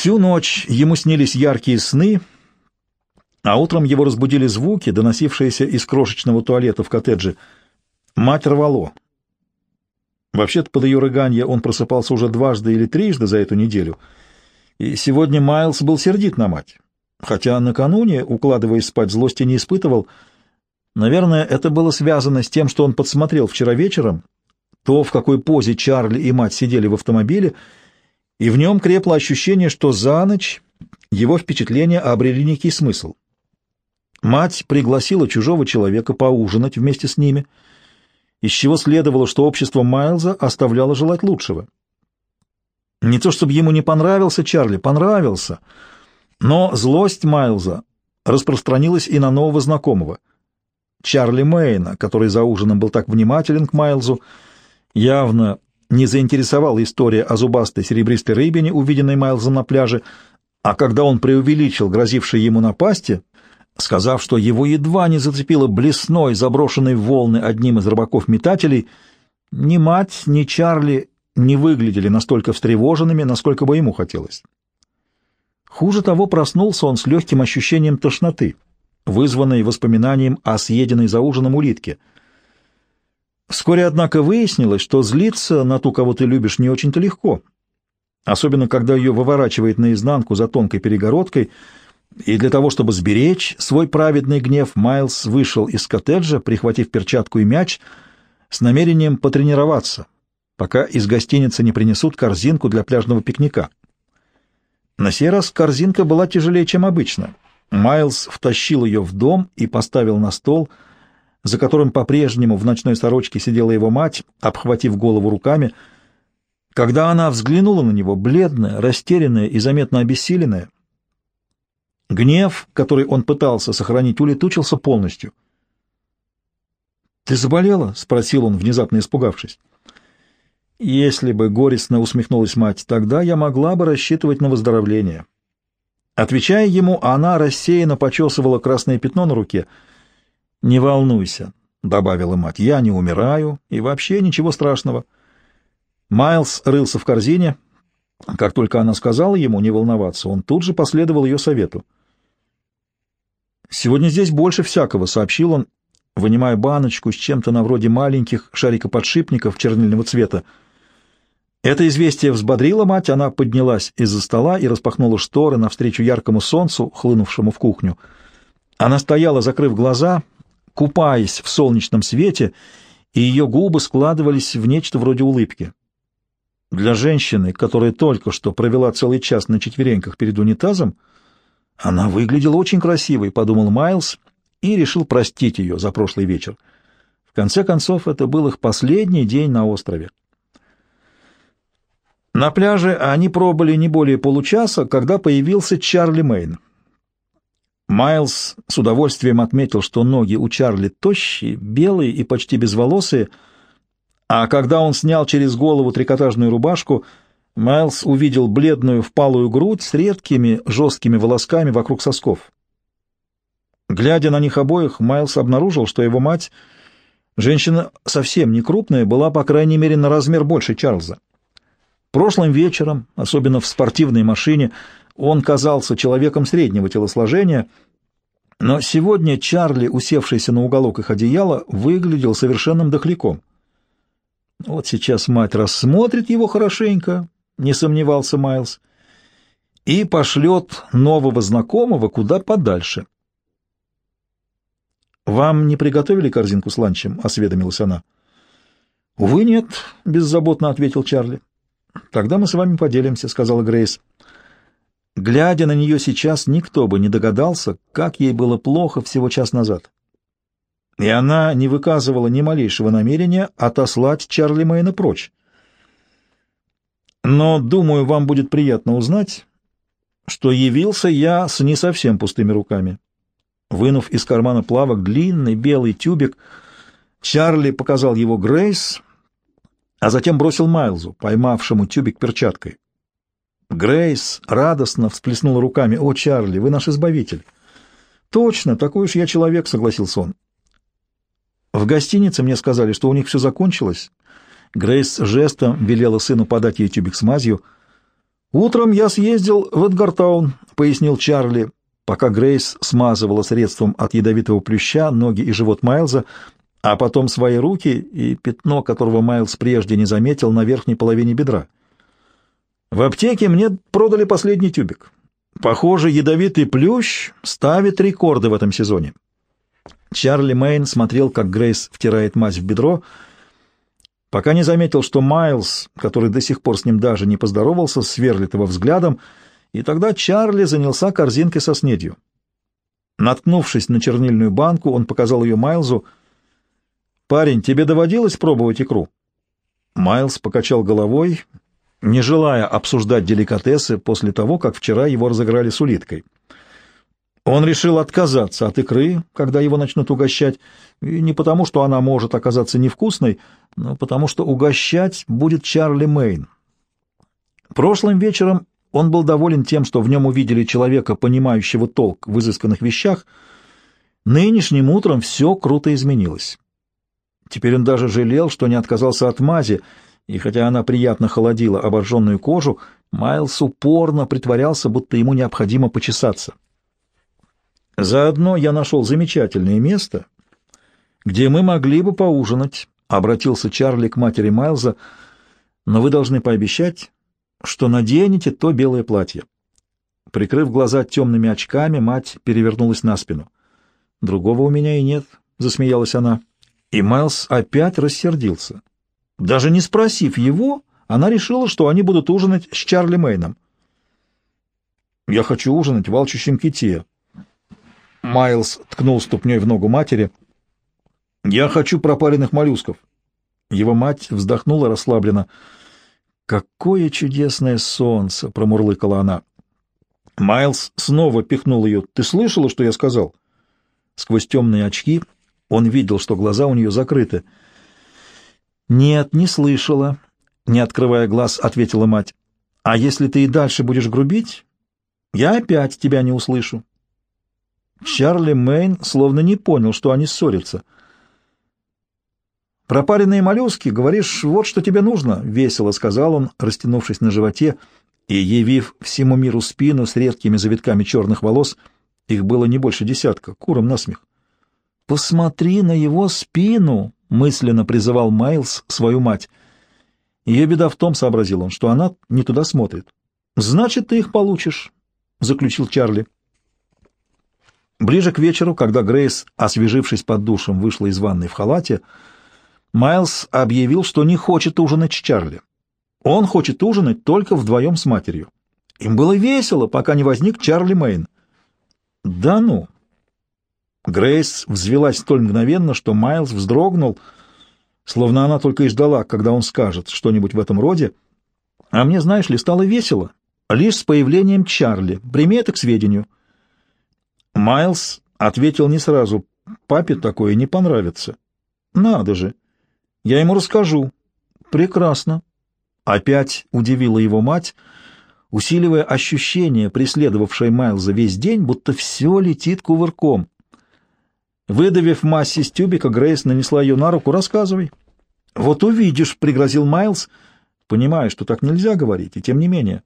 Всю ночь ему снились яркие сны, а утром его разбудили звуки, доносившиеся из крошечного туалета в коттедже. Мать рвало. Вообще-то под ее рыганье он просыпался уже дважды или трижды за эту неделю, и сегодня Майлз был сердит на мать, хотя накануне, укладываясь спать, злости не испытывал. Наверное, это было связано с тем, что он подсмотрел вчера вечером, то, в какой позе Чарли и мать сидели в автомобиле, и в нем крепло ощущение, что за ночь его впечатления обрели некий смысл. Мать пригласила чужого человека поужинать вместе с ними, из чего следовало, что общество Майлза оставляло желать лучшего. Не то чтобы ему не понравился Чарли, понравился, но злость Майлза распространилась и на нового знакомого, Чарли Мейна, который за ужином был так внимателен к Майлзу, явно не заинтересовала история о зубастой серебристой рыбине, увиденной Майлзом на пляже, а когда он преувеличил грозившей ему напасти, сказав, что его едва не зацепило блесной, заброшенной волны одним из рыбаков-метателей, ни мать, ни Чарли не выглядели настолько встревоженными, насколько бы ему хотелось. Хуже того, проснулся он с легким ощущением тошноты, вызванной воспоминанием о съеденной за ужином улитке — Вскоре, однако, выяснилось, что злиться на ту, кого ты любишь, не очень-то легко, особенно когда ее выворачивает наизнанку за тонкой перегородкой, и для того, чтобы сберечь свой праведный гнев, Майлз вышел из коттеджа, прихватив перчатку и мяч, с намерением потренироваться, пока из гостиницы не принесут корзинку для пляжного пикника. На сей раз корзинка была тяжелее, чем обычно. Майлз втащил ее в дом и поставил на стол — за которым по-прежнему в ночной сорочке сидела его мать, обхватив голову руками. Когда она взглянула на него, бледная, растерянная и заметно обессиленная, гнев, который он пытался сохранить, улетучился полностью. «Ты заболела?» — спросил он, внезапно испугавшись. «Если бы горестно усмехнулась мать, тогда я могла бы рассчитывать на выздоровление». Отвечая ему, она рассеянно почесывала красное пятно на руке — «Не волнуйся», — добавила мать, — «я не умираю, и вообще ничего страшного». Майлз рылся в корзине. Как только она сказала ему не волноваться, он тут же последовал ее совету. «Сегодня здесь больше всякого», — сообщил он, вынимая баночку с чем-то на вроде маленьких шарикоподшипников чернильного цвета. Это известие взбодрило мать, она поднялась из-за стола и распахнула шторы навстречу яркому солнцу, хлынувшему в кухню. Она стояла, закрыв глаза, купаясь в солнечном свете, и ее губы складывались в нечто вроде улыбки. Для женщины, которая только что провела целый час на четвереньках перед унитазом, она выглядела очень красивой, подумал Майлз и решил простить ее за прошлый вечер. В конце концов, это был их последний день на острове. На пляже они пробыли не более получаса, когда появился Чарли Мейн. Майлз с удовольствием отметил, что ноги у Чарли тощие, белые и почти безволосые, а когда он снял через голову трикотажную рубашку, Майлз увидел бледную впалую грудь с редкими жесткими волосками вокруг сосков. Глядя на них обоих, Майлз обнаружил, что его мать, женщина совсем не крупная, была, по крайней мере, на размер больше Чарльза. Прошлым вечером, особенно в спортивной машине, он казался человеком среднего телосложения, но сегодня Чарли, усевшийся на уголок их одеяла, выглядел совершенным дохляком. Вот сейчас мать рассмотрит его хорошенько, не сомневался Майлз, и пошлет нового знакомого куда подальше. «Вам не приготовили корзинку с ланчем?» — осведомилась она. «Увы, нет», — беззаботно ответил Чарли. «Тогда мы с вами поделимся», — сказала Грейс. Глядя на нее сейчас, никто бы не догадался, как ей было плохо всего час назад. И она не выказывала ни малейшего намерения отослать Чарли Мэйна прочь. Но, думаю, вам будет приятно узнать, что явился я с не совсем пустыми руками. Вынув из кармана плавок длинный белый тюбик, Чарли показал его Грейс, а затем бросил Майлзу, поймавшему тюбик перчаткой. Грейс радостно всплеснула руками. «О, Чарли, вы наш избавитель!» «Точно, такой уж я человек», — согласился он. «В гостинице мне сказали, что у них все закончилось». Грейс жестом велела сыну подать ей тюбик с мазью. «Утром я съездил в Эдгартаун», — пояснил Чарли, пока Грейс смазывала средством от ядовитого плюща ноги и живот Майлза, а потом свои руки и пятно, которого Майлз прежде не заметил на верхней половине бедра. В аптеке мне продали последний тюбик. Похоже, ядовитый плющ ставит рекорды в этом сезоне. Чарли Мэйн смотрел, как Грейс втирает мазь в бедро, пока не заметил, что Майлз, который до сих пор с ним даже не поздоровался, сверлит его взглядом, и тогда Чарли занялся корзинкой со снедью. Наткнувшись на чернильную банку, он показал ее Майлзу. «Парень, тебе доводилось пробовать икру?» Майлз покачал головой, не желая обсуждать деликатесы после того, как вчера его разыграли с улиткой. Он решил отказаться от икры, когда его начнут угощать, и не потому, что она может оказаться невкусной, но потому, что угощать будет Чарли Мэйн. Прошлым вечером он был доволен тем, что в нем увидели человека, понимающего толк в изысканных вещах. Нынешним утром все круто изменилось. Теперь он даже жалел, что не отказался от мази, и хотя она приятно холодила обожженную кожу, Майлз упорно притворялся, будто ему необходимо почесаться. «Заодно я нашел замечательное место, где мы могли бы поужинать», — обратился Чарли к матери Майлза, «но вы должны пообещать, что наденете то белое платье». Прикрыв глаза темными очками, мать перевернулась на спину. «Другого у меня и нет», — засмеялась она. И Майлз опять рассердился. Даже не спросив его, она решила, что они будут ужинать с Чарли Мэйном. «Я хочу ужинать в алчущем ките». Майлз ткнул ступней в ногу матери. «Я хочу пропаренных моллюсков». Его мать вздохнула расслабленно. «Какое чудесное солнце!» — промурлыкала она. Майлз снова пихнул ее. «Ты слышала, что я сказал?» Сквозь темные очки он видел, что глаза у нее закрыты — «Нет, не слышала», — не открывая глаз, ответила мать. «А если ты и дальше будешь грубить, я опять тебя не услышу». Чарли Мэйн словно не понял, что они ссорятся. «Пропаренные моллюски, говоришь, вот что тебе нужно», — весело сказал он, растянувшись на животе и явив всему миру спину с редкими завитками черных волос. Их было не больше десятка, куром насмех. «Посмотри на его спину!» мысленно призывал Майлз свою мать. Ее беда в том, сообразил он, что она не туда смотрит. «Значит, ты их получишь», — заключил Чарли. Ближе к вечеру, когда Грейс, освежившись под душем, вышла из ванной в халате, Майлз объявил, что не хочет ужинать с Чарли. Он хочет ужинать только вдвоем с матерью. Им было весело, пока не возник Чарли Мэйн. «Да ну!» Грейс взвелась столь мгновенно, что Майлз вздрогнул, словно она только и ждала, когда он скажет что-нибудь в этом роде. А мне, знаешь ли, стало весело, лишь с появлением Чарли. Прими это к сведению. Майлз ответил не сразу. Папе такое не понравится. Надо же. Я ему расскажу. Прекрасно. Опять удивила его мать, усиливая ощущение, преследовавшее Майлза весь день, будто все летит кувырком. Выдавив мазь из тюбика, Грейс нанесла ее на руку. «Рассказывай». «Вот увидишь», — пригрозил Майлз, понимая, что так нельзя говорить, и тем не менее.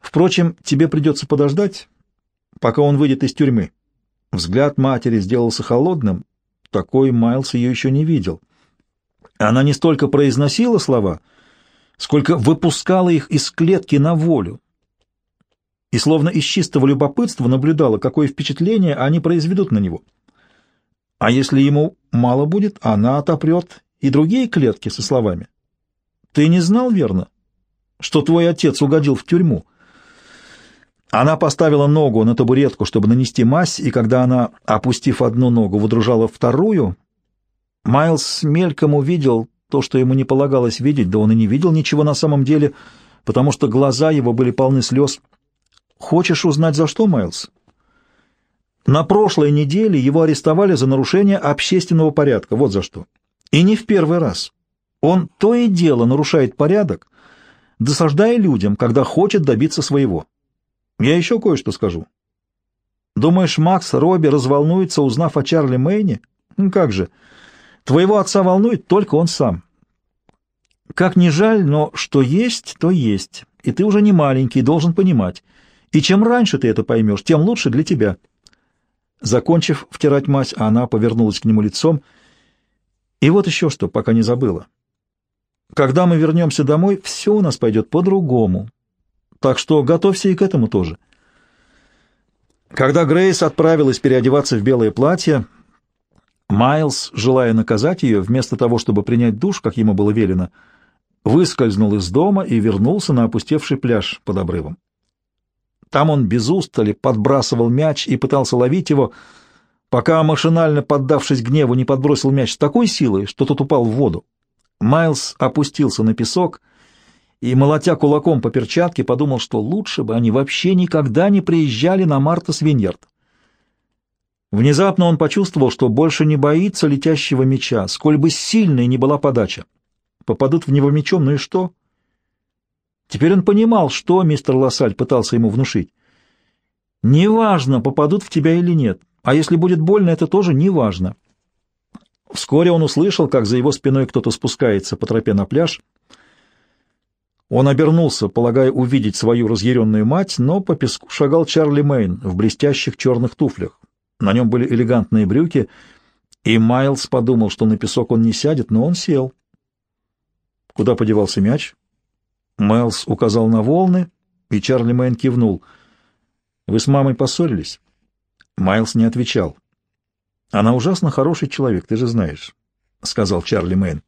«Впрочем, тебе придется подождать, пока он выйдет из тюрьмы». Взгляд матери сделался холодным. Такой Майлз ее еще не видел. Она не столько произносила слова, сколько выпускала их из клетки на волю, и словно из чистого любопытства наблюдала, какое впечатление они произведут на него. А если ему мало будет, она отопрет и другие клетки со словами. «Ты не знал, верно, что твой отец угодил в тюрьму?» Она поставила ногу на табуретку, чтобы нанести мазь, и когда она, опустив одну ногу, выдружала вторую, Майлз мельком увидел то, что ему не полагалось видеть, да он и не видел ничего на самом деле, потому что глаза его были полны слез. «Хочешь узнать, за что, Майлз?» На прошлой неделе его арестовали за нарушение общественного порядка, вот за что. И не в первый раз. Он то и дело нарушает порядок, досаждая людям, когда хочет добиться своего. Я еще кое-что скажу. Думаешь, Макс Робби разволнуется, узнав о Чарли Мэйне? Ну как же, твоего отца волнует только он сам. Как ни жаль, но что есть, то есть. и ты уже не маленький, должен понимать. И чем раньше ты это поймешь, тем лучше для тебя». Закончив втирать мать, она повернулась к нему лицом. «И вот еще что, пока не забыла. Когда мы вернемся домой, все у нас пойдет по-другому. Так что готовься и к этому тоже». Когда Грейс отправилась переодеваться в белое платье, Майлз, желая наказать ее, вместо того, чтобы принять душ, как ему было велено, выскользнул из дома и вернулся на опустевший пляж под обрывом. Там он без устали подбрасывал мяч и пытался ловить его, пока, машинально поддавшись гневу, не подбросил мяч с такой силой, что тот упал в воду. Майлз опустился на песок и, молотя кулаком по перчатке, подумал, что лучше бы они вообще никогда не приезжали на Марта Свиньярд. Внезапно он почувствовал, что больше не боится летящего мяча, сколь бы сильной ни была подача. Попадут в него мячом, ну и что? Теперь он понимал, что мистер Лассаль пытался ему внушить. Неважно, попадут в тебя или нет, а если будет больно, это тоже неважно. Вскоре он услышал, как за его спиной кто-то спускается по тропе на пляж. Он обернулся, полагая увидеть свою разъяренную мать, но по песку шагал Чарли Мейн в блестящих черных туфлях. На нем были элегантные брюки, и Майлз подумал, что на песок он не сядет, но он сел. Куда подевался мяч? Майлз указал на волны, и Чарли Мэн кивнул. «Вы с мамой поссорились?» Майлз не отвечал. «Она ужасно хороший человек, ты же знаешь», — сказал Чарли Мэн.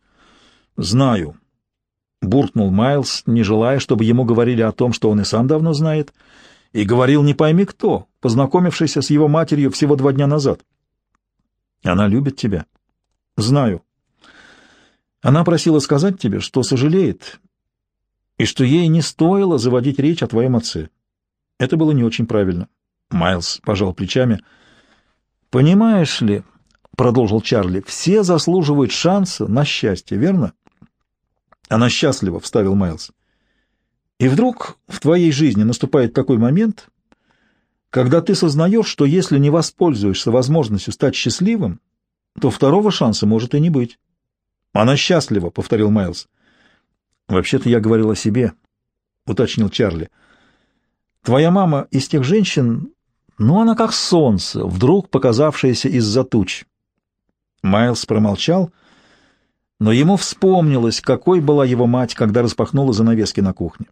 «Знаю», — буркнул Майлз, не желая, чтобы ему говорили о том, что он и сам давно знает, и говорил не пойми кто, познакомившийся с его матерью всего два дня назад. «Она любит тебя». «Знаю», она просила сказать тебе, что сожалеет, и что ей не стоило заводить речь о твоем отце. Это было не очень правильно. Майлз пожал плечами. «Понимаешь ли, — продолжил Чарли, — все заслуживают шанса на счастье, верно?» «Она счастлива», — вставил Майлз. «И вдруг в твоей жизни наступает такой момент, когда ты сознаешь, что если не воспользуешься возможностью стать счастливым, то второго шанса может и не быть». Она счастлива, — повторил Майлз. Вообще-то я говорил о себе, — уточнил Чарли. Твоя мама из тех женщин, ну, она как солнце, вдруг показавшееся из-за туч. Майлз промолчал, но ему вспомнилось, какой была его мать, когда распахнула занавески на кухне.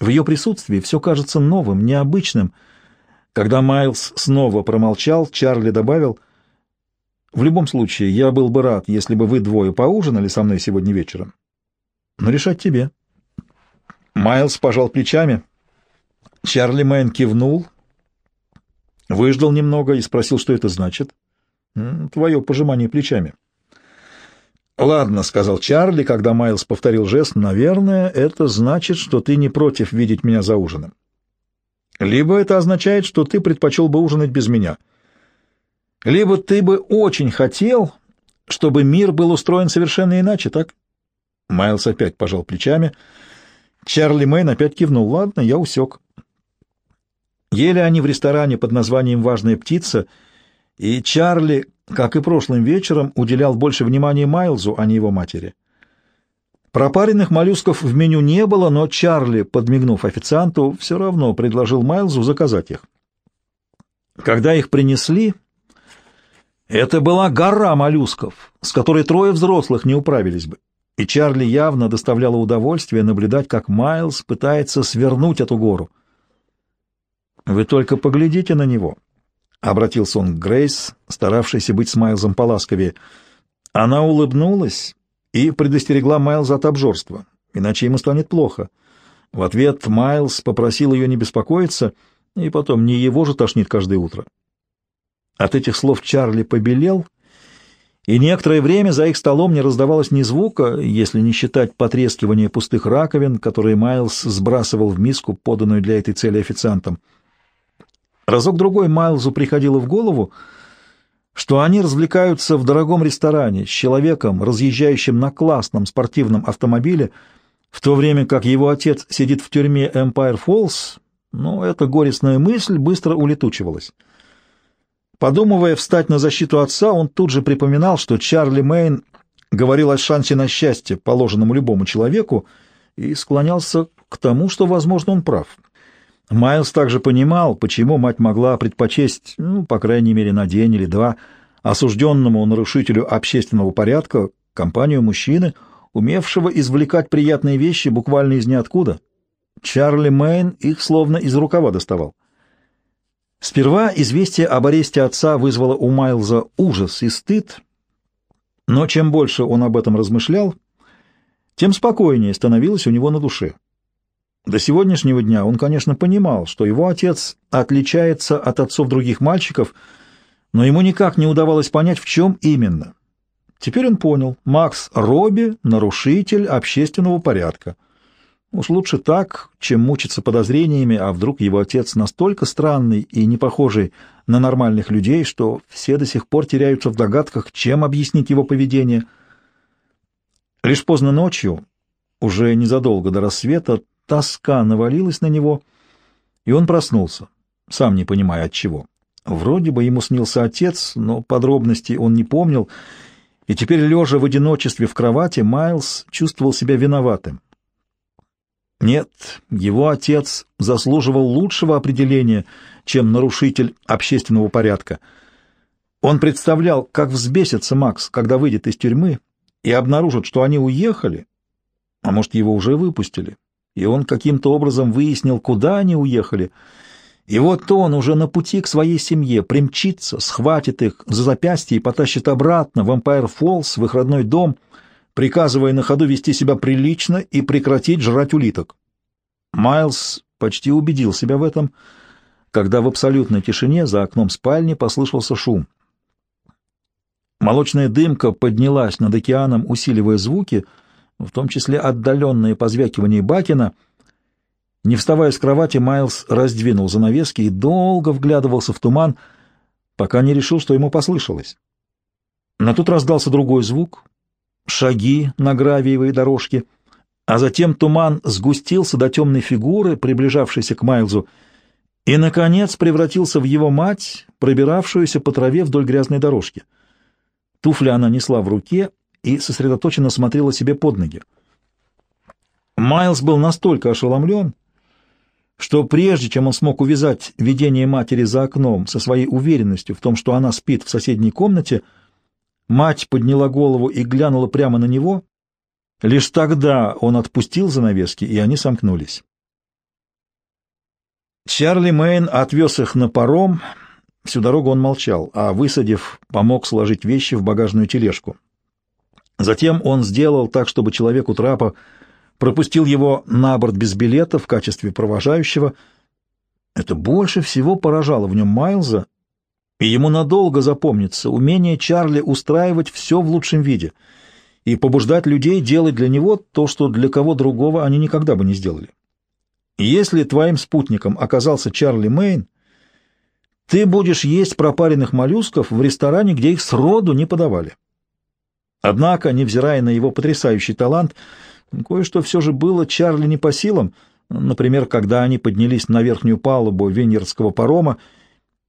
В ее присутствии все кажется новым, необычным. Когда Майлз снова промолчал, Чарли добавил, в любом случае, я был бы рад, если бы вы двое поужинали со мной сегодня вечером. Но решать тебе. Майлз пожал плечами. Чарли Мэн кивнул, выждал немного и спросил, что это значит. Твое пожимание плечами. «Ладно», — сказал Чарли, когда Майлз повторил жест, — «наверное, это значит, что ты не против видеть меня за ужином. Либо это означает, что ты предпочел бы ужинать без меня». Либо ты бы очень хотел, чтобы мир был устроен совершенно иначе, так? Майлз опять пожал плечами. Чарли Мэйн опять кивнул. Ладно, я усек. Ели они в ресторане под названием «Важная птица», и Чарли, как и прошлым вечером, уделял больше внимания Майлзу, а не его матери. Пропаренных моллюсков в меню не было, но Чарли, подмигнув официанту, все равно предложил Майлзу заказать их. Когда их принесли, это была гора моллюсков, с которой трое взрослых не управились бы. И Чарли явно доставляло удовольствие наблюдать, как Майлз пытается свернуть эту гору. «Вы только поглядите на него», — обратился он к Грейс, старавшейся быть с Майлзом поласковее. Она улыбнулась и предостерегла Майлза от обжорства, иначе ему станет плохо. В ответ Майлз попросил ее не беспокоиться, и потом не его же тошнит каждое утро. От этих слов Чарли побелел, и некоторое время за их столом не раздавалось ни звука, если не считать потрескивания пустых раковин, которые Майлз сбрасывал в миску, поданную для этой цели официантом. Разок-другой Майлзу приходило в голову, что они развлекаются в дорогом ресторане с человеком, разъезжающим на классном спортивном автомобиле, в то время как его отец сидит в тюрьме Empire Falls, но эта горестная мысль быстро улетучивалась. Подумывая встать на защиту отца, он тут же припоминал, что Чарли Мэйн говорил о шансе на счастье, положенному любому человеку, и склонялся к тому, что, возможно, он прав. Майлз также понимал, почему мать могла предпочесть, ну, по крайней мере, на день или два, осужденному нарушителю общественного порядка компанию мужчины, умевшего извлекать приятные вещи буквально из ниоткуда. Чарли Мэйн их словно из рукава доставал. Сперва известие об аресте отца вызвало у Майлза ужас и стыд, но чем больше он об этом размышлял, тем спокойнее становилось у него на душе. До сегодняшнего дня он, конечно, понимал, что его отец отличается от отцов других мальчиков, но ему никак не удавалось понять, в чем именно. Теперь он понял, Макс Робби — нарушитель общественного порядка. Уж лучше так, чем мучиться подозрениями, а вдруг его отец настолько странный и не похожий на нормальных людей, что все до сих пор теряются в догадках, чем объяснить его поведение. Лишь поздно ночью, уже незадолго до рассвета, тоска навалилась на него, и он проснулся, сам не понимая от чего. Вроде бы ему снился отец, но подробностей он не помнил, и теперь, лежа в одиночестве в кровати, Майлз чувствовал себя виноватым. Нет, его отец заслуживал лучшего определения, чем нарушитель общественного порядка. Он представлял, как взбесится Макс, когда выйдет из тюрьмы и обнаружит, что они уехали, а может, его уже выпустили, и он каким-то образом выяснил, куда они уехали. И вот он уже на пути к своей семье примчится, схватит их за запястье и потащит обратно в Эмпайр Фоллс, в их родной дом — приказывая на ходу вести себя прилично и прекратить жрать улиток. Майлз почти убедил себя в этом, когда в абсолютной тишине за окном спальни послышался шум. Молочная дымка поднялась над океаном, усиливая звуки, в том числе отдаленные позвякивания Бакина. Не вставая с кровати, Майлз раздвинул занавески и долго вглядывался в туман, пока не решил, что ему послышалось. Но тут раздался другой звук, шаги на гравиевой дорожке, а затем туман сгустился до темной фигуры, приближавшейся к Майлзу, и, наконец, превратился в его мать, пробиравшуюся по траве вдоль грязной дорожки. Туфли она несла в руке и сосредоточенно смотрела себе под ноги. Майлз был настолько ошеломлен, что прежде чем он смог увязать видение матери за окном со своей уверенностью в том, что она спит в соседней комнате, — Мать подняла голову и глянула прямо на него. Лишь тогда он отпустил занавески, и они сомкнулись. Чарли Мэйн отвез их на паром. Всю дорогу он молчал, а, высадив, помог сложить вещи в багажную тележку. Затем он сделал так, чтобы человек у трапа пропустил его на борт без билета в качестве провожающего. Это больше всего поражало в нем Майлза, и ему надолго запомнится умение Чарли устраивать все в лучшем виде и побуждать людей делать для него то, что для кого другого они никогда бы не сделали. Если твоим спутником оказался Чарли Мэйн, ты будешь есть пропаренных моллюсков в ресторане, где их сроду не подавали. Однако, невзирая на его потрясающий талант, кое-что все же было Чарли не по силам, например, когда они поднялись на верхнюю палубу венерского парома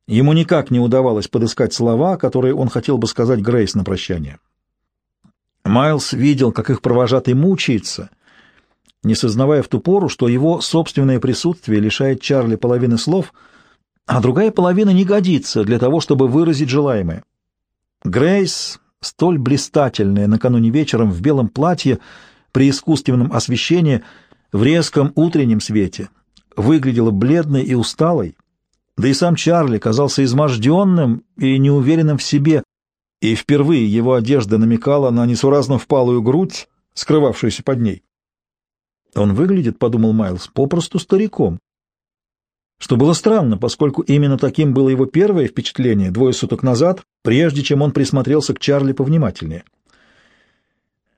Ему никак не удавалось подыскать слова, которые он хотел бы сказать Грейс на прощание. Майлз видел, как их провожатый мучается, не сознавая в ту пору, что его собственное присутствие лишает Чарли половины слов, а другая половина не годится для того, чтобы выразить желаемое. Грейс, столь блистательная накануне вечером в белом платье при искусственном освещении, в резком утреннем свете, выглядела бледной и усталой, да и сам Чарли казался изможденным и неуверенным в себе, и впервые его одежда намекала на несуразно впалую грудь, скрывавшуюся под ней. «Он выглядит, — подумал Майлз, — попросту стариком». Что было странно, поскольку именно таким было его первое впечатление двое суток назад, прежде чем он присмотрелся к Чарли повнимательнее.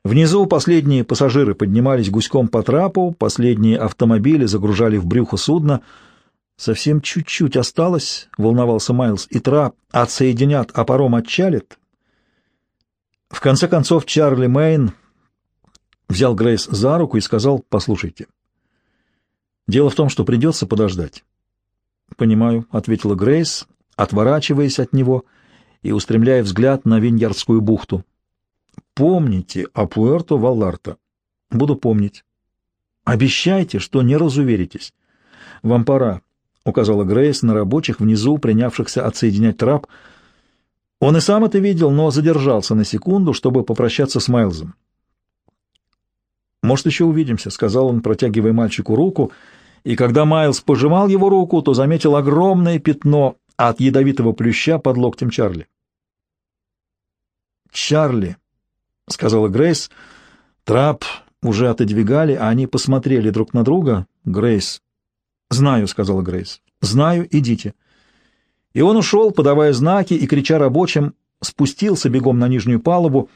Внизу последние пассажиры поднимались гуськом по трапу, последние автомобили загружали в брюхо судна — Совсем чуть-чуть осталось, — волновался Майлз, — и трап отсоединят, а паром отчалит. В конце концов Чарли Мэйн взял Грейс за руку и сказал, — послушайте, дело в том, что придется подождать. — Понимаю, — ответила Грейс, отворачиваясь от него и устремляя взгляд на Виньярдскую бухту. — Помните о Пуэрто-Валларта. — Буду помнить. Обещайте, что не разуверитесь. Вам пора, — указала Грейс на рабочих внизу, принявшихся отсоединять трап. Он и сам это видел, но задержался на секунду, чтобы попрощаться с Майлзом. «Может, еще увидимся», — сказал он, протягивая мальчику руку, и когда Майлз пожимал его руку, то заметил огромное пятно от ядовитого плюща под локтем Чарли. «Чарли», — сказала Грейс, — трап уже отодвигали, а они посмотрели друг на друга. Грейс. «Знаю», — сказала Грейс. «Знаю, идите». И он ушел, подавая знаки и крича рабочим, спустился бегом на нижнюю палубу.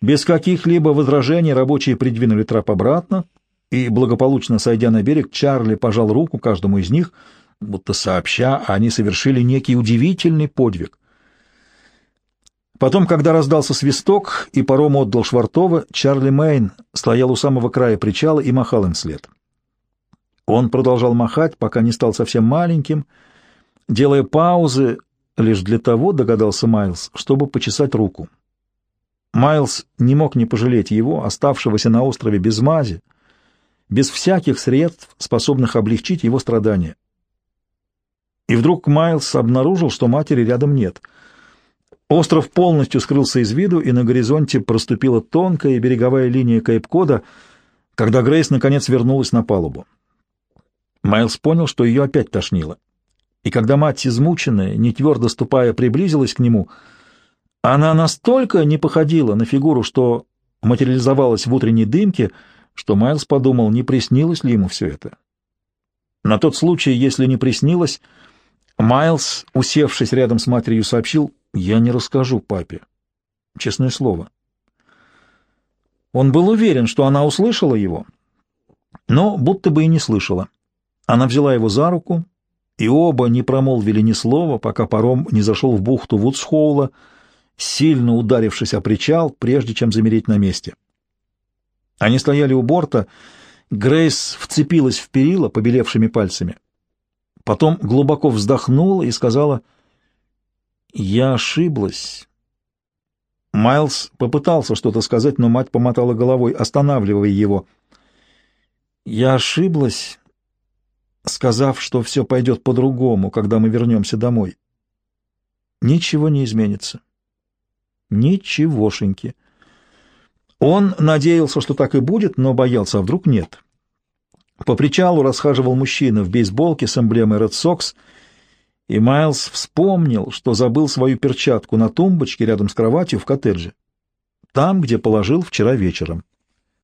Без каких-либо возражений рабочие придвинули трап обратно, и, благополучно сойдя на берег, Чарли пожал руку каждому из них, будто сообща, они совершили некий удивительный подвиг. Потом, когда раздался свисток и паром отдал Швартова, Чарли Мэйн стоял у самого края причала и махал им вслед. Он продолжал махать, пока не стал совсем маленьким, делая паузы лишь для того, догадался Майлз, чтобы почесать руку. Майлз не мог не пожалеть его, оставшегося на острове без мази, без всяких средств, способных облегчить его страдания. И вдруг Майлз обнаружил, что матери рядом нет — Остров полностью скрылся из виду, и на горизонте проступила тонкая береговая линия Кейп-Кода, когда Грейс наконец вернулась на палубу. Майлз понял, что ее опять тошнило. И когда мать, измученная, не твердо ступая, приблизилась к нему, она настолько не походила на фигуру, что материализовалась в утренней дымке, что Майлз подумал, не приснилось ли ему все это. На тот случай, если не приснилось, Майлз, усевшись рядом с матерью, сообщил, «Я не расскажу папе. Честное слово». Он был уверен, что она услышала его, но будто бы и не слышала. Она взяла его за руку, и оба не промолвили ни слова, пока паром не зашел в бухту Вудсхоула, сильно ударившись о причал, прежде чем замереть на месте. Они стояли у борта, Грейс вцепилась в перила побелевшими пальцами. Потом глубоко вздохнула и сказала, «Я ошиблась». Майлз попытался что-то сказать, но мать помотала головой, останавливая его. «Я ошиблась, сказав, что все пойдет по-другому, когда мы вернемся домой. Ничего не изменится. Ничегошеньки». Он надеялся, что так и будет, но боялся, а вдруг нет. По причалу расхаживал мужчина в бейсболке с эмблемой Red Sox, и Майлз вспомнил, что забыл свою перчатку на тумбочке рядом с кроватью в коттедже, там, где положил вчера вечером.